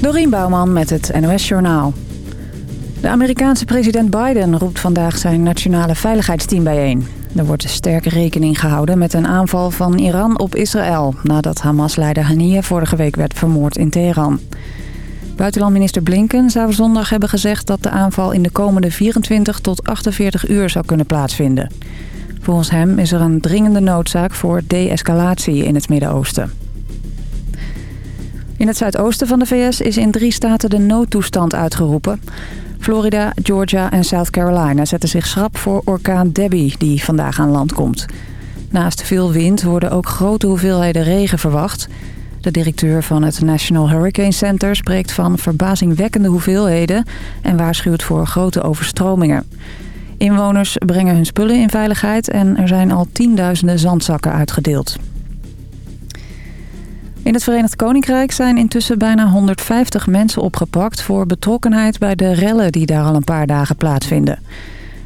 Dorien Bouwman met het NOS Journaal. De Amerikaanse president Biden roept vandaag zijn nationale veiligheidsteam bijeen. Er wordt sterk rekening gehouden met een aanval van Iran op Israël... nadat Hamas-leider Haniyeh vorige week werd vermoord in Teheran. Buitenlandminister Blinken zou zondag hebben gezegd... dat de aanval in de komende 24 tot 48 uur zou kunnen plaatsvinden. Volgens hem is er een dringende noodzaak voor de-escalatie in het Midden-Oosten. In het zuidoosten van de VS is in drie staten de noodtoestand uitgeroepen. Florida, Georgia en South Carolina zetten zich schrap voor orkaan Debbie die vandaag aan land komt. Naast veel wind worden ook grote hoeveelheden regen verwacht. De directeur van het National Hurricane Center spreekt van verbazingwekkende hoeveelheden... en waarschuwt voor grote overstromingen. Inwoners brengen hun spullen in veiligheid en er zijn al tienduizenden zandzakken uitgedeeld. In het Verenigd Koninkrijk zijn intussen bijna 150 mensen opgepakt... voor betrokkenheid bij de rellen die daar al een paar dagen plaatsvinden.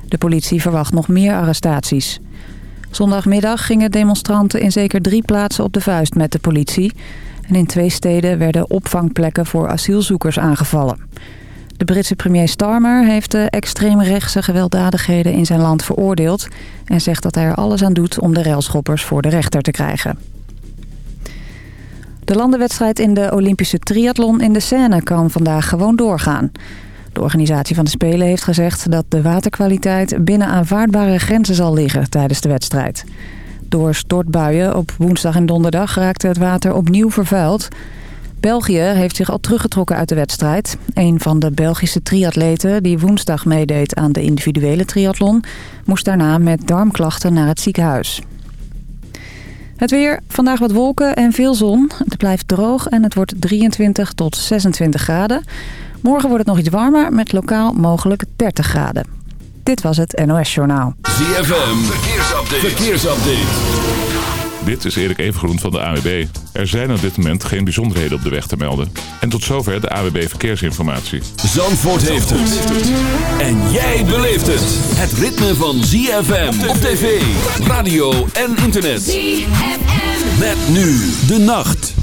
De politie verwacht nog meer arrestaties. Zondagmiddag gingen demonstranten in zeker drie plaatsen op de vuist met de politie. En in twee steden werden opvangplekken voor asielzoekers aangevallen. De Britse premier Starmer heeft de extreemrechtse gewelddadigheden in zijn land veroordeeld... en zegt dat hij er alles aan doet om de railschoppers voor de rechter te krijgen. De landenwedstrijd in de Olympische triathlon in de Seine kan vandaag gewoon doorgaan. De organisatie van de Spelen heeft gezegd dat de waterkwaliteit binnen aanvaardbare grenzen zal liggen tijdens de wedstrijd. Door stortbuien op woensdag en donderdag raakte het water opnieuw vervuild. België heeft zich al teruggetrokken uit de wedstrijd. Een van de Belgische triatleten die woensdag meedeed aan de individuele triathlon... moest daarna met darmklachten naar het ziekenhuis. Het weer, vandaag wat wolken en veel zon. Het blijft droog en het wordt 23 tot 26 graden. Morgen wordt het nog iets warmer met lokaal mogelijk 30 graden. Dit was het NOS Journaal. ZFM, verkeersupdate. verkeersupdate. Dit is Erik Evengroen van de AWB. Er zijn op dit moment geen bijzonderheden op de weg te melden. En tot zover de AWB Verkeersinformatie. Zandvoort heeft het. En jij beleeft het. Het ritme van ZFM op tv, radio en internet. ZFM. Met nu de nacht.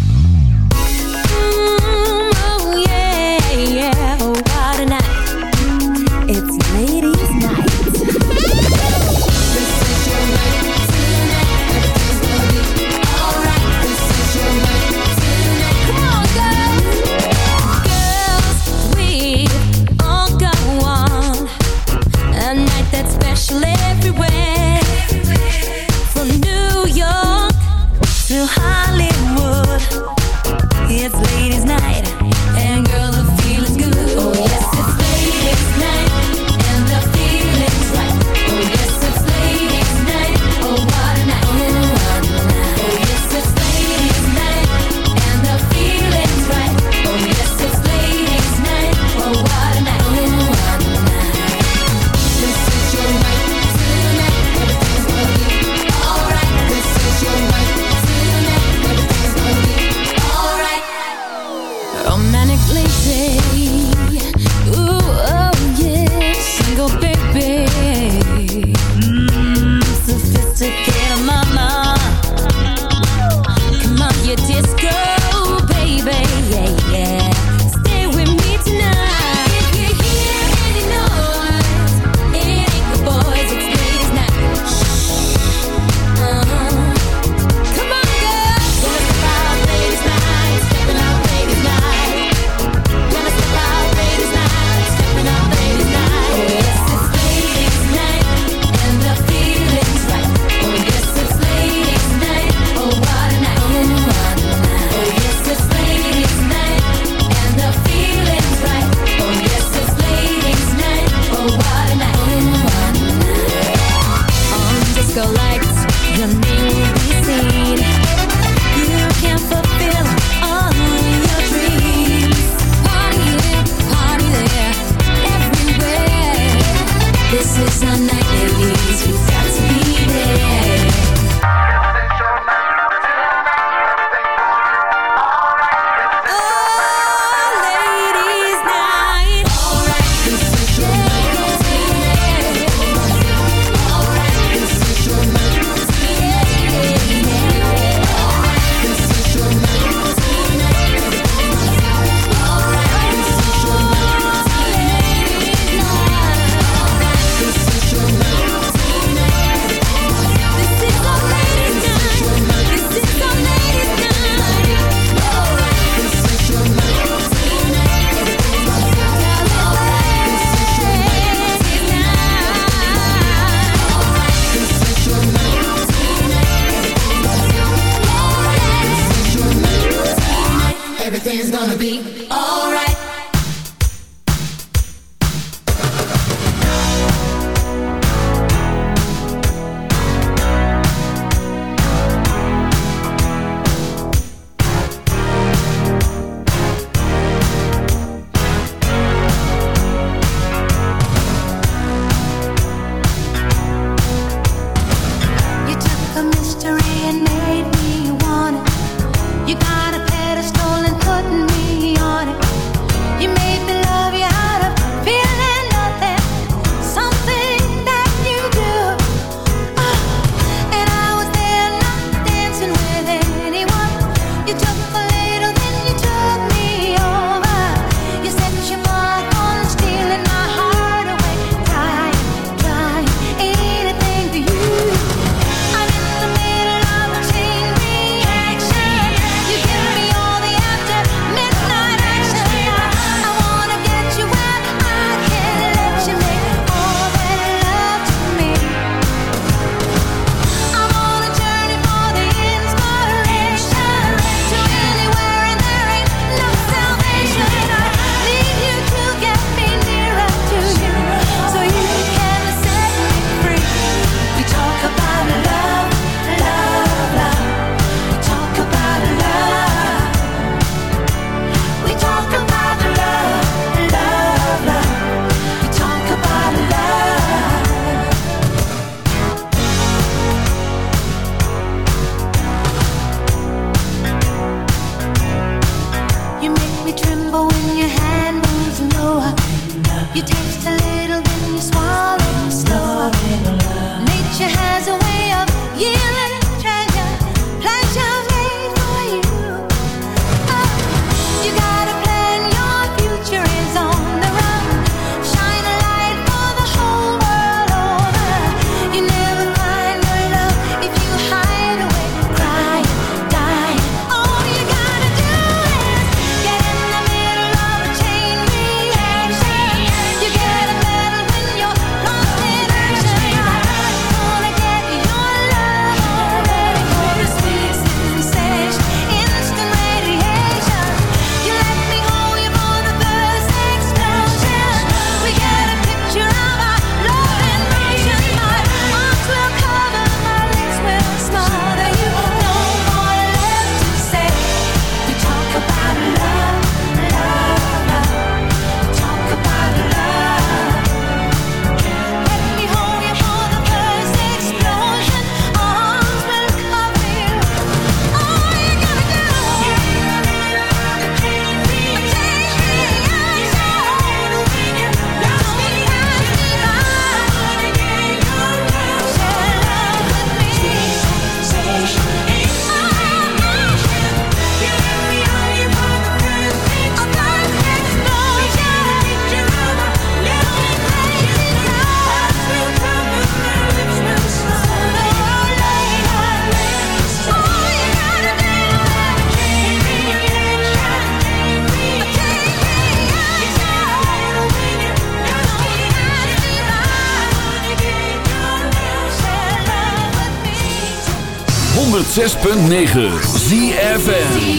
106.9 ZFN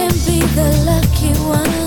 can be the lucky one.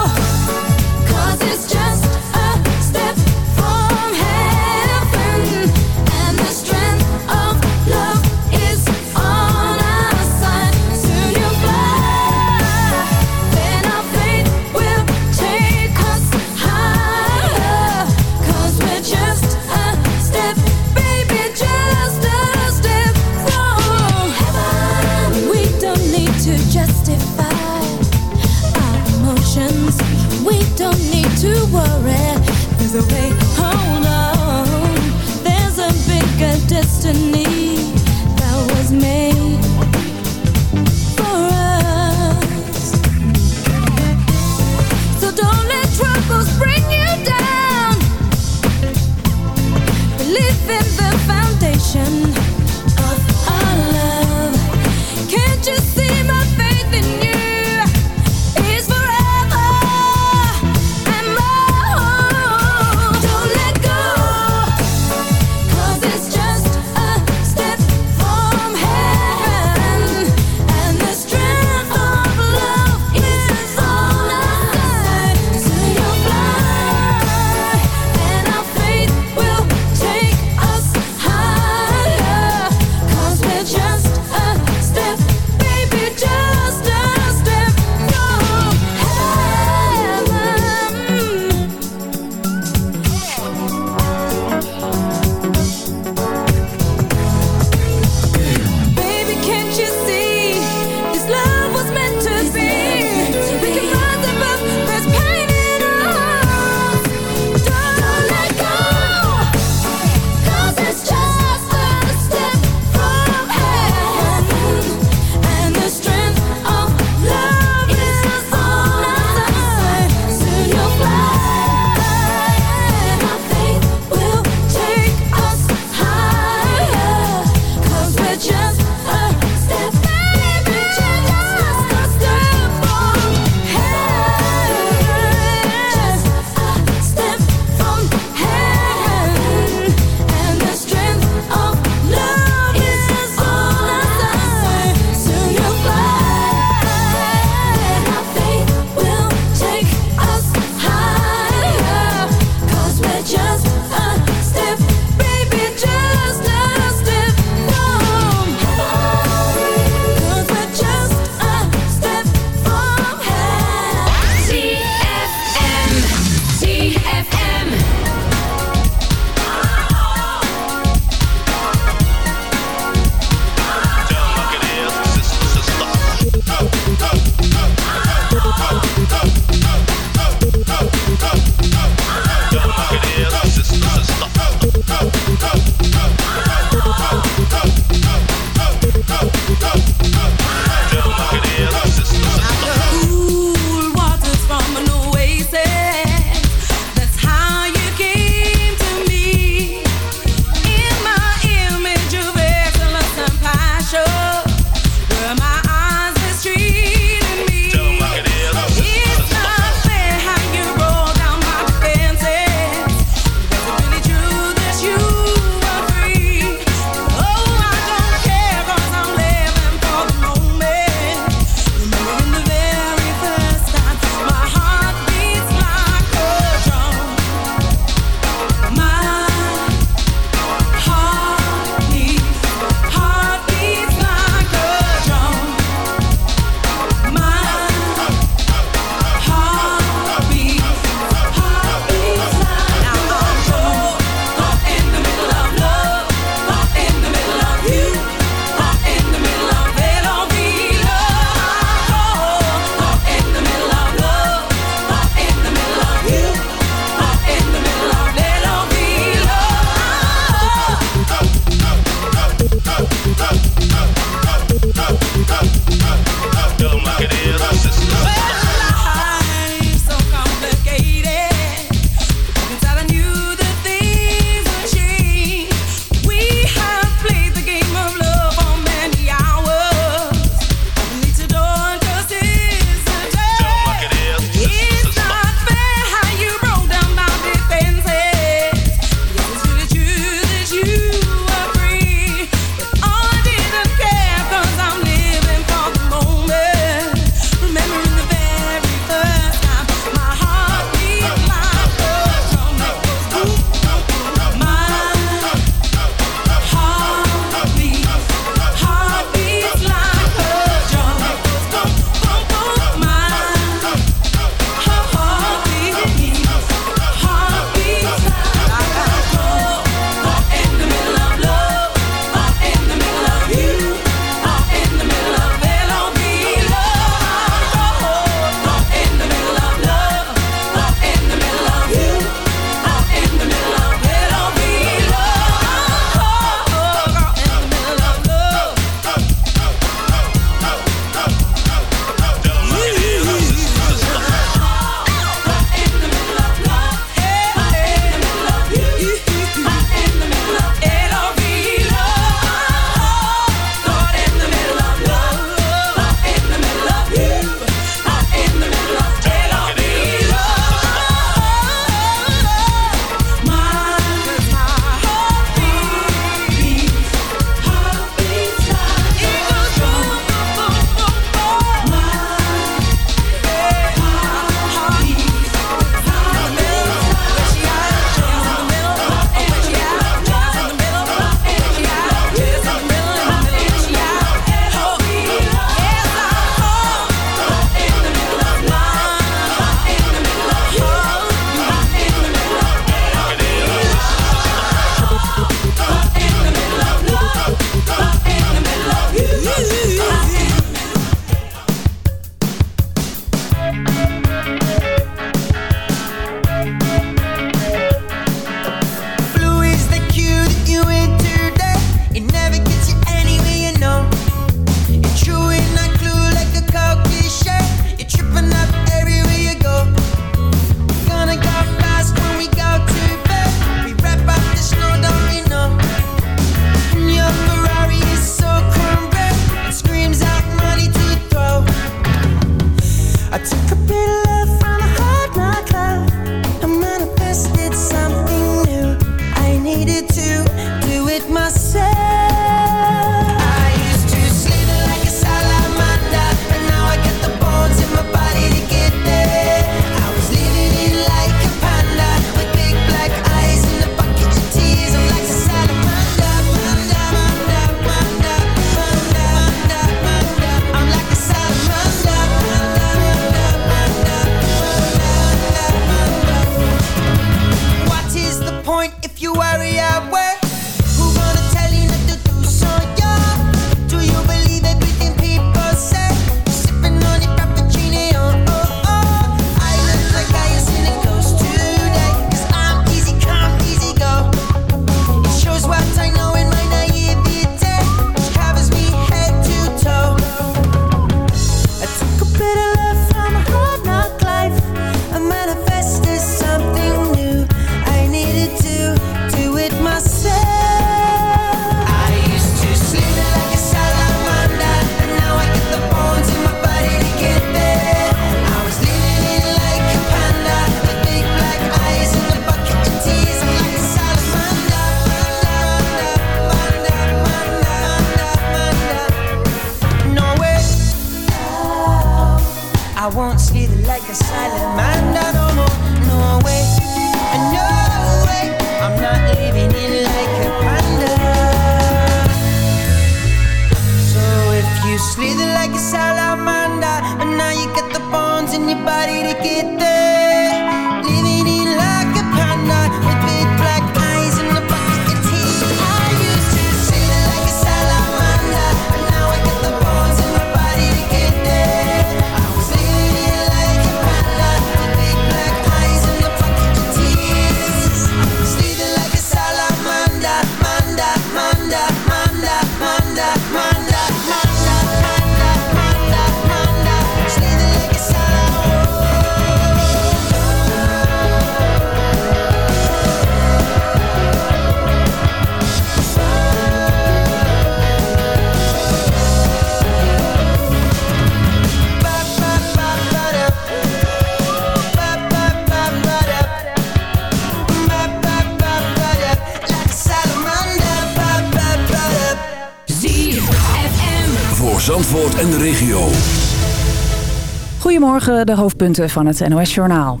Goedemorgen, de hoofdpunten van het NOS-journaal.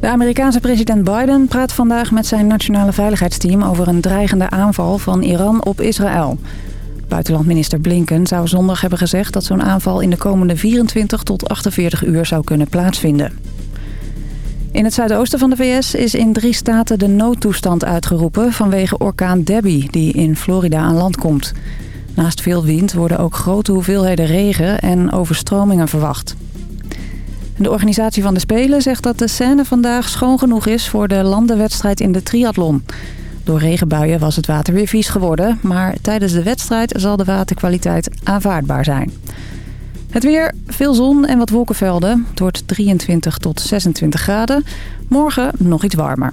De Amerikaanse president Biden praat vandaag met zijn nationale veiligheidsteam... over een dreigende aanval van Iran op Israël. Buitenlandminister Blinken zou zondag hebben gezegd... dat zo'n aanval in de komende 24 tot 48 uur zou kunnen plaatsvinden. In het zuidoosten van de VS is in drie staten de noodtoestand uitgeroepen... vanwege orkaan Debbie, die in Florida aan land komt. Naast veel wind worden ook grote hoeveelheden regen en overstromingen verwacht. De organisatie van de Spelen zegt dat de scène vandaag schoon genoeg is voor de landenwedstrijd in de triathlon. Door regenbuien was het water weer vies geworden, maar tijdens de wedstrijd zal de waterkwaliteit aanvaardbaar zijn. Het weer, veel zon en wat wolkenvelden. Het wordt 23 tot 26 graden. Morgen nog iets warmer.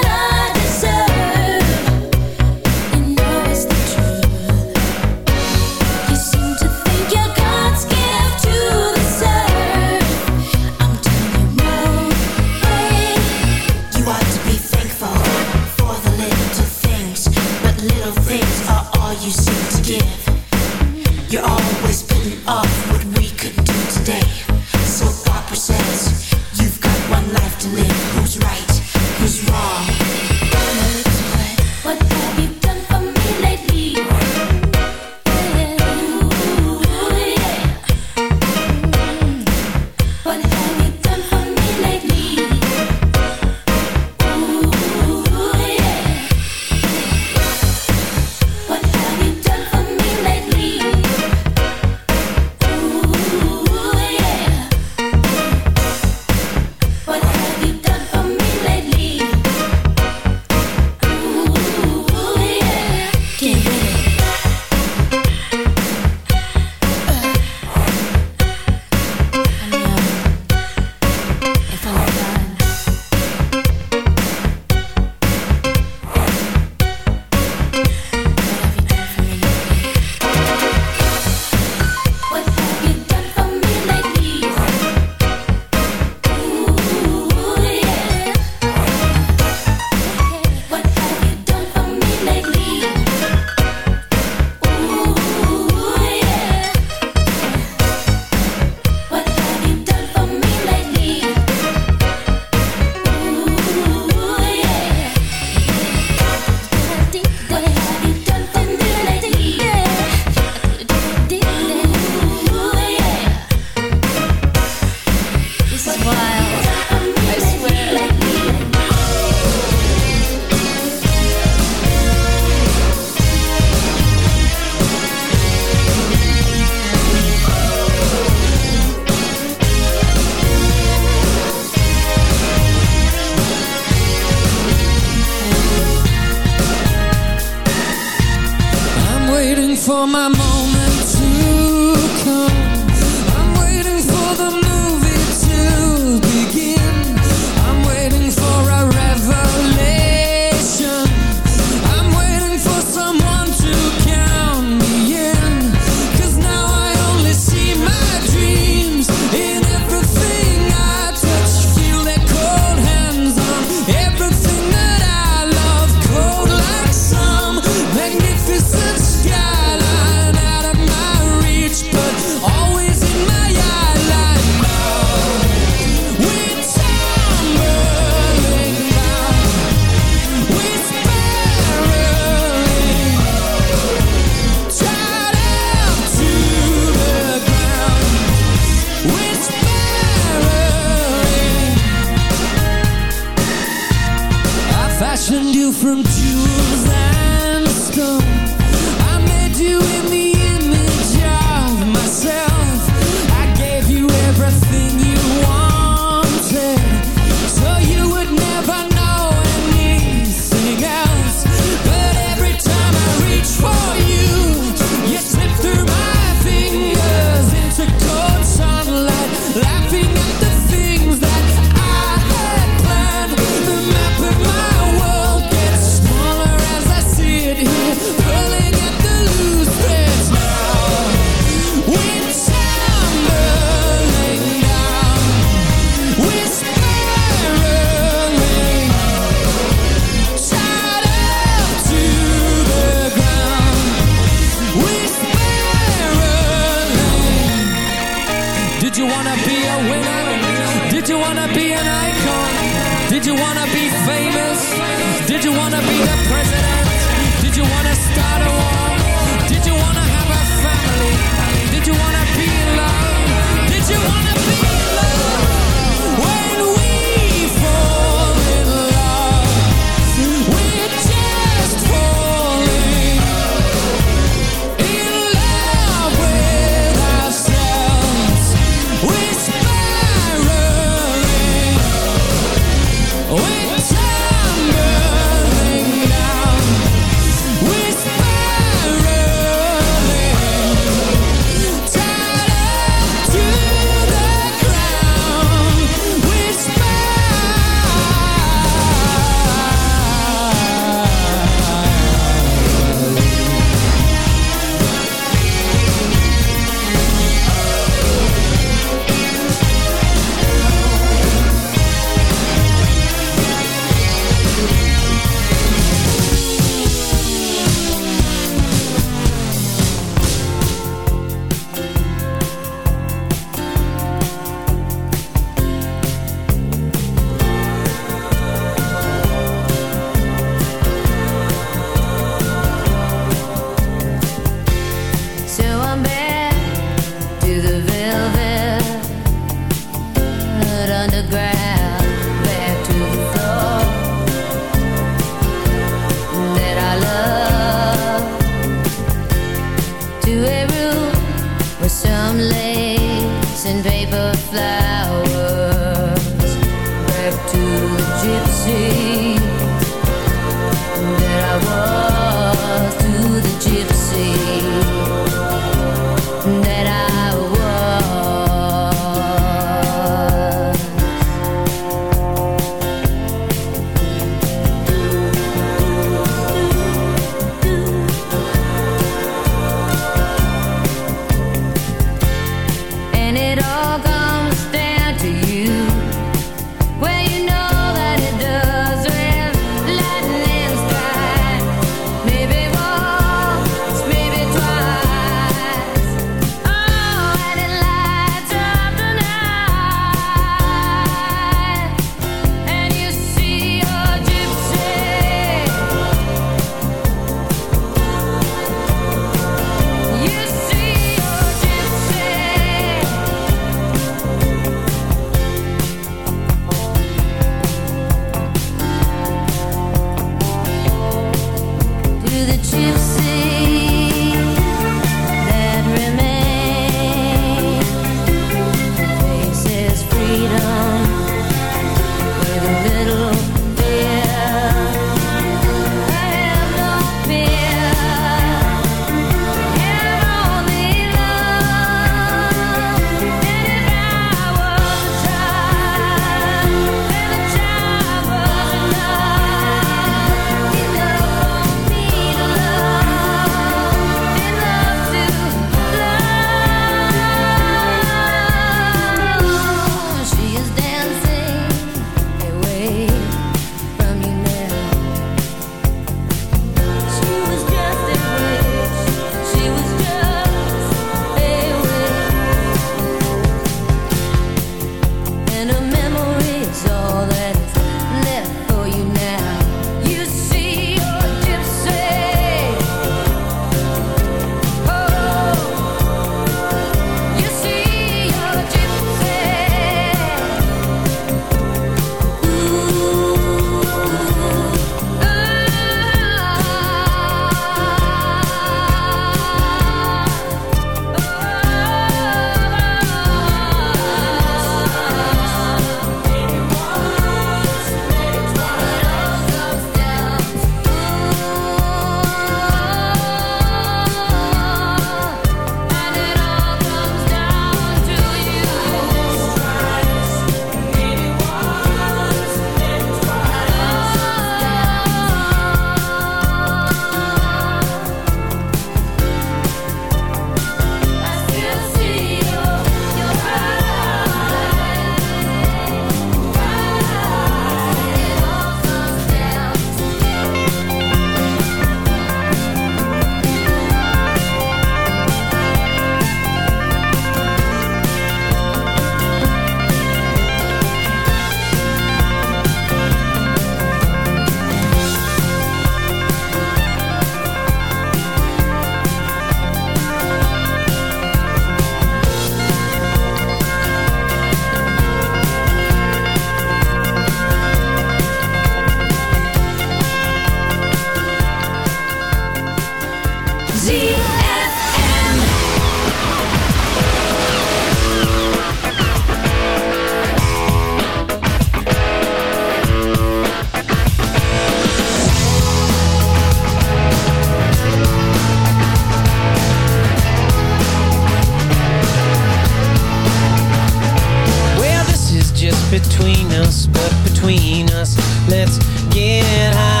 Between us, but between us, let's get high.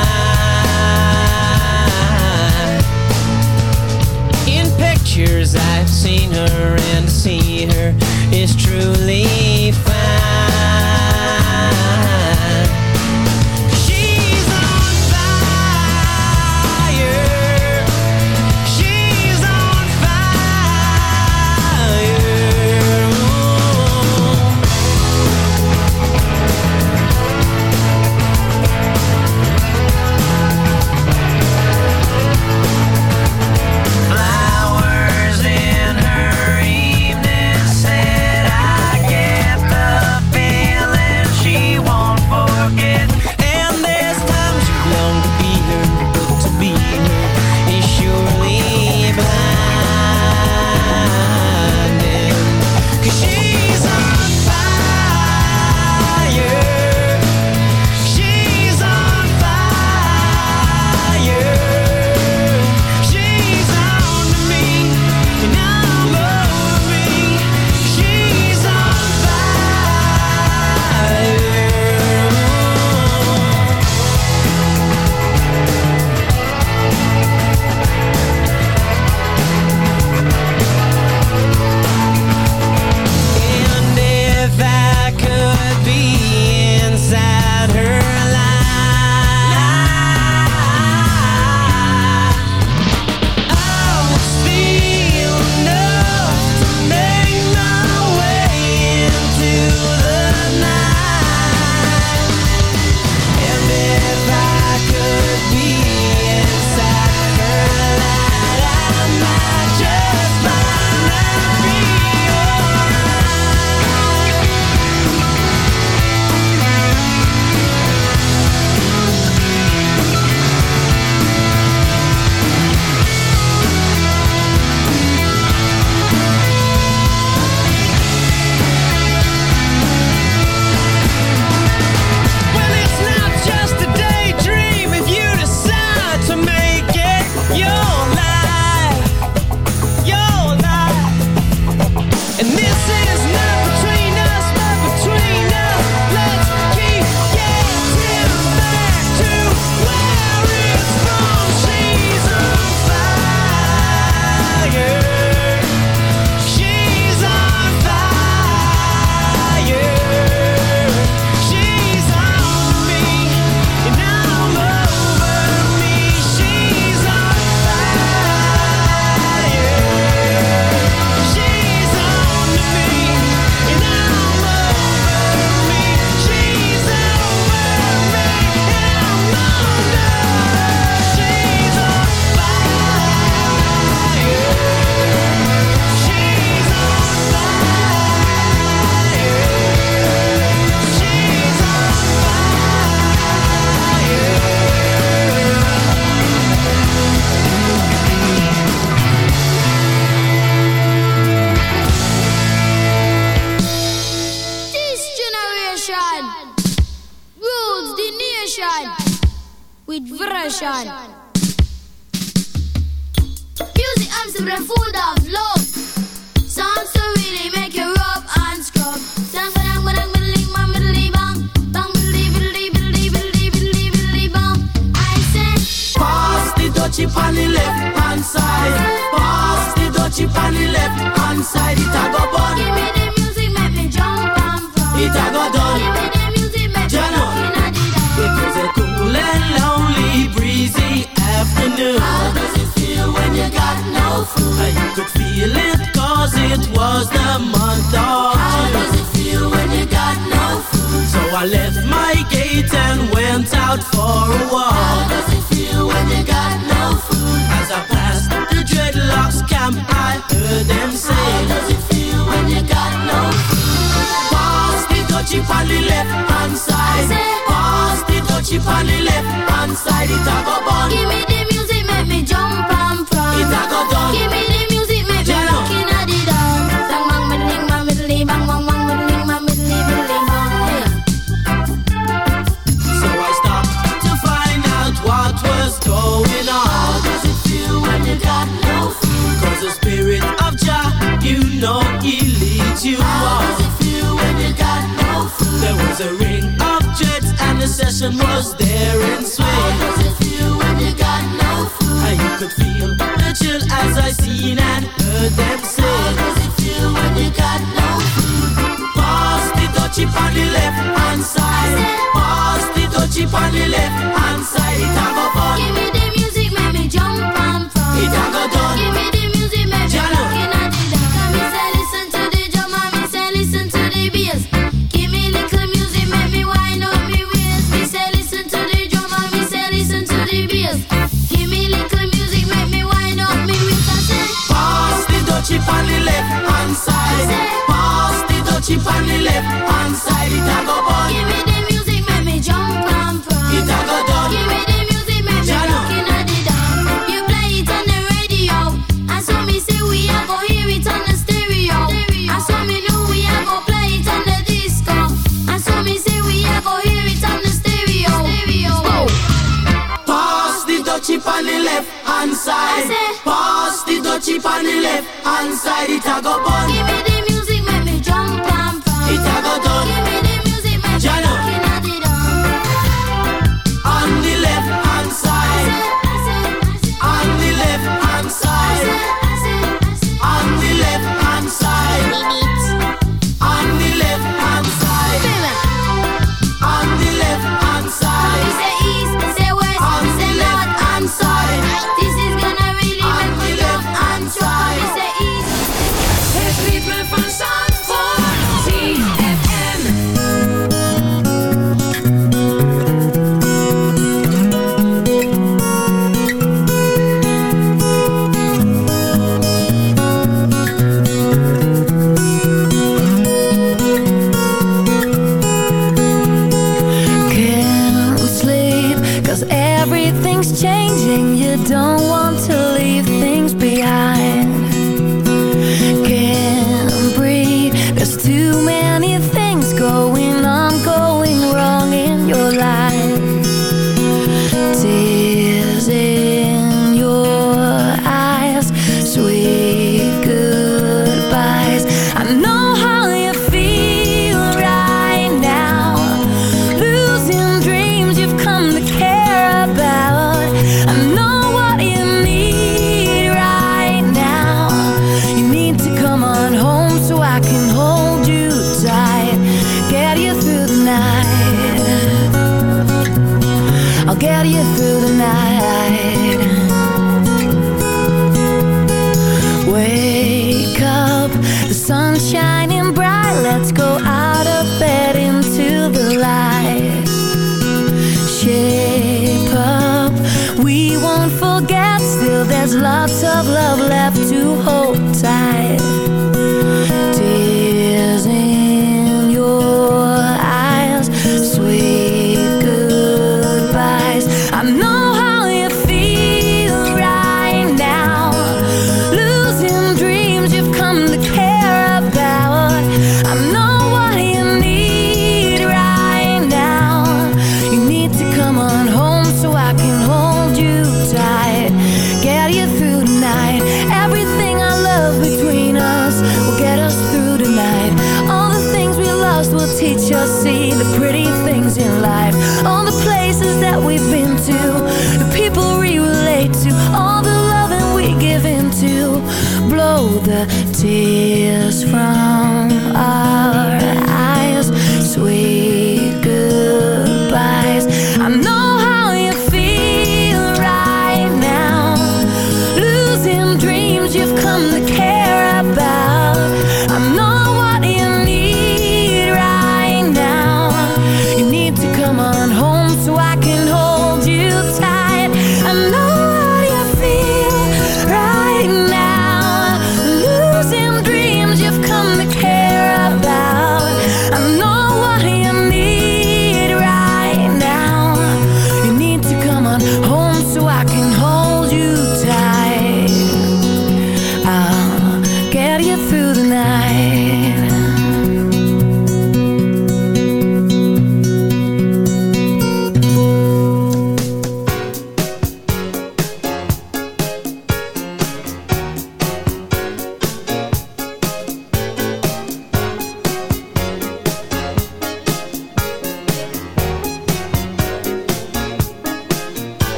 In pictures, I've seen her, and to see her is truly fine. Pass on the left hand side. It a go bun. give me the music, make me jump and. It a go Give me the music, make me jump It was a cool and lonely, breezy afternoon. How does it feel when you got no food? I could feel it cause it was the month of How does it feel when you got no food? So I left my gate and went out for a walk. How does it feel when you got no food? As I dreadlocks camp, I heard them say, How does it feel when you got no food? Pass the dutchie on the left hand side. Pass the dutchie on the left hand side. It a go bun. Give me the music, make me jump and from. It a go the you know he leads you on. How does it feel when you got no food? There was a ring of jets and the session was there in swing. And you got no food I could feel the chill as I seen and heard them sing. Pass the dutchie on the left hand side. Pass the dutchie on the left hand side. It a go fun. Give me the music, make me jump and fun. It a go done. Give me left hand side. It a go fun. give me the music, make me jump and fun. It a go done. Give me the music, make me Jalo. rockin' at the dance. You play it on the radio, and so me say we a go hear it on the stereo. And so me know we a go play it on the disco. And so me say we a go hear it on the stereo. Pass the dutchie on the left hand side. I Pass the dutchie on the left hand side. It a go fun. Give me the music,